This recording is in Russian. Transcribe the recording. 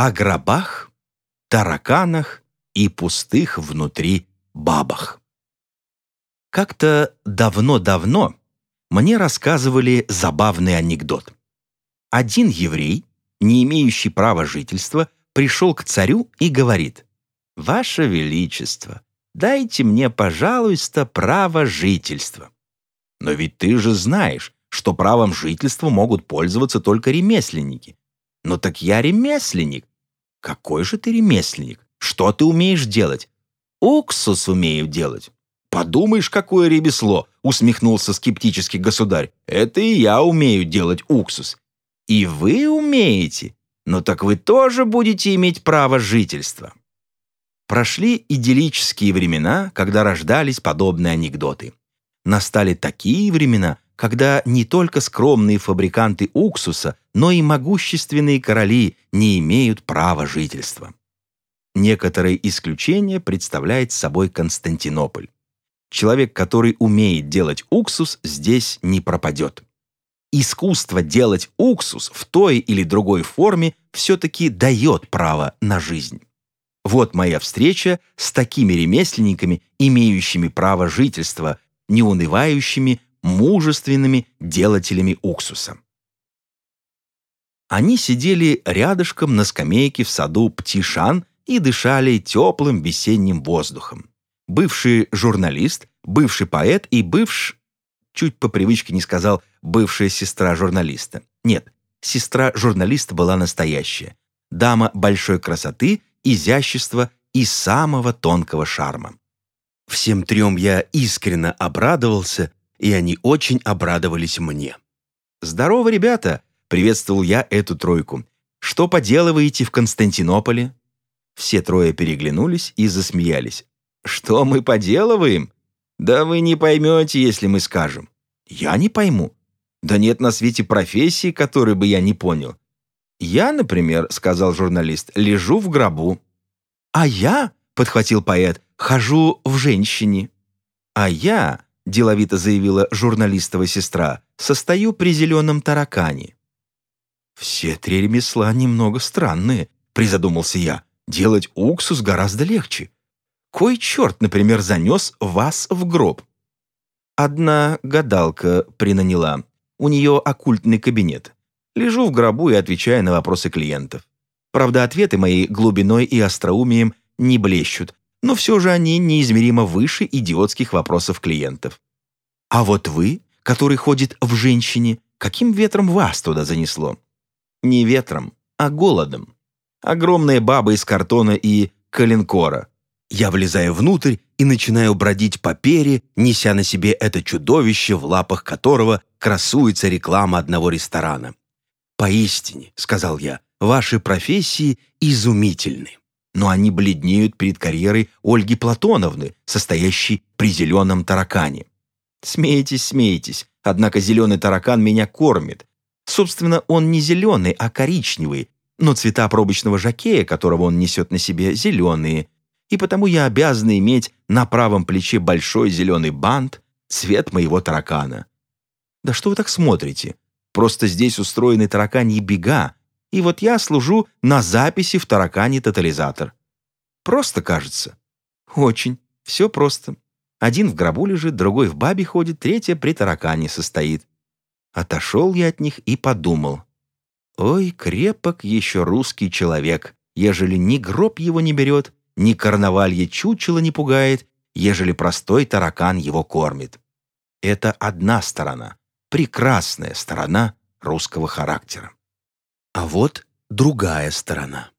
о гробах, тараканах и пустых внутри бабах. Как-то давно-давно мне рассказывали забавный анекдот. Один еврей, не имеющий права жительства, пришел к царю и говорит, «Ваше Величество, дайте мне, пожалуйста, право жительства». «Но ведь ты же знаешь, что правом жительства могут пользоваться только ремесленники». «Ну так я ремесленник». «Какой же ты ремесленник? Что ты умеешь делать?» «Уксус умею делать». «Подумаешь, какое ремесло!» — усмехнулся скептический государь. «Это и я умею делать уксус». «И вы умеете? Ну так вы тоже будете иметь право жительства». Прошли идиллические времена, когда рождались подобные анекдоты. Настали такие времена, когда не только скромные фабриканты уксуса, но и могущественные короли не имеют права жительства. Некоторые исключения представляет собой Константинополь. Человек, который умеет делать уксус, здесь не пропадет. Искусство делать уксус в той или другой форме все-таки дает право на жизнь. Вот моя встреча с такими ремесленниками, имеющими право жительства, неунывающими, мужественными делателями уксуса. Они сидели рядышком на скамейке в саду Птишан и дышали теплым весенним воздухом бывший журналист, бывший поэт и бывш... Чуть по привычке не сказал «бывшая сестра журналиста». Нет, сестра журналиста была настоящая. Дама большой красоты, изящества и самого тонкого шарма. Всем трем я искренне обрадовался, и они очень обрадовались мне. «Здорово, ребята!» — приветствовал я эту тройку. «Что поделываете в Константинополе?» Все трое переглянулись и засмеялись. Что мы поделываем? Да вы не поймете, если мы скажем. Я не пойму. Да нет на свете профессии, которой бы я не понял. Я, например, сказал журналист, лежу в гробу. А я, подхватил поэт, хожу в женщине. А я, деловито заявила журналистова сестра, состою при зеленом таракане. Все три ремесла немного странные, призадумался я. Делать уксус гораздо легче. Кой черт, например, занес вас в гроб? Одна гадалка принаняла. У нее оккультный кабинет. Лежу в гробу и отвечаю на вопросы клиентов. Правда, ответы мои глубиной и остроумием не блещут, но все же они неизмеримо выше идиотских вопросов клиентов. А вот вы, который ходит в женщине, каким ветром вас туда занесло? Не ветром, а голодом. Огромная баба из картона и калинкора. Я влезаю внутрь и начинаю бродить по пере, неся на себе это чудовище, в лапах которого красуется реклама одного ресторана. «Поистине», — сказал я, — «ваши профессии изумительны, но они бледнеют перед карьерой Ольги Платоновны, состоящей при зеленом таракане». Смейтесь, смейтесь, однако зеленый таракан меня кормит. Собственно, он не зеленый, а коричневый, но цвета пробочного жакея, которого он несет на себе, зеленые — и потому я обязан иметь на правом плече большой зеленый бант, цвет моего таракана. Да что вы так смотрите? Просто здесь устроены тараканьи бега, и вот я служу на записи в таракане тотализатор. Просто кажется. Очень. Все просто. Один в гробу лежит, другой в бабе ходит, третья при таракане состоит. Отошел я от них и подумал. Ой, крепок еще русский человек, ежели ни гроб его не берет, ни карнавалье чучело не пугает, ежели простой таракан его кормит. Это одна сторона, прекрасная сторона русского характера. А вот другая сторона.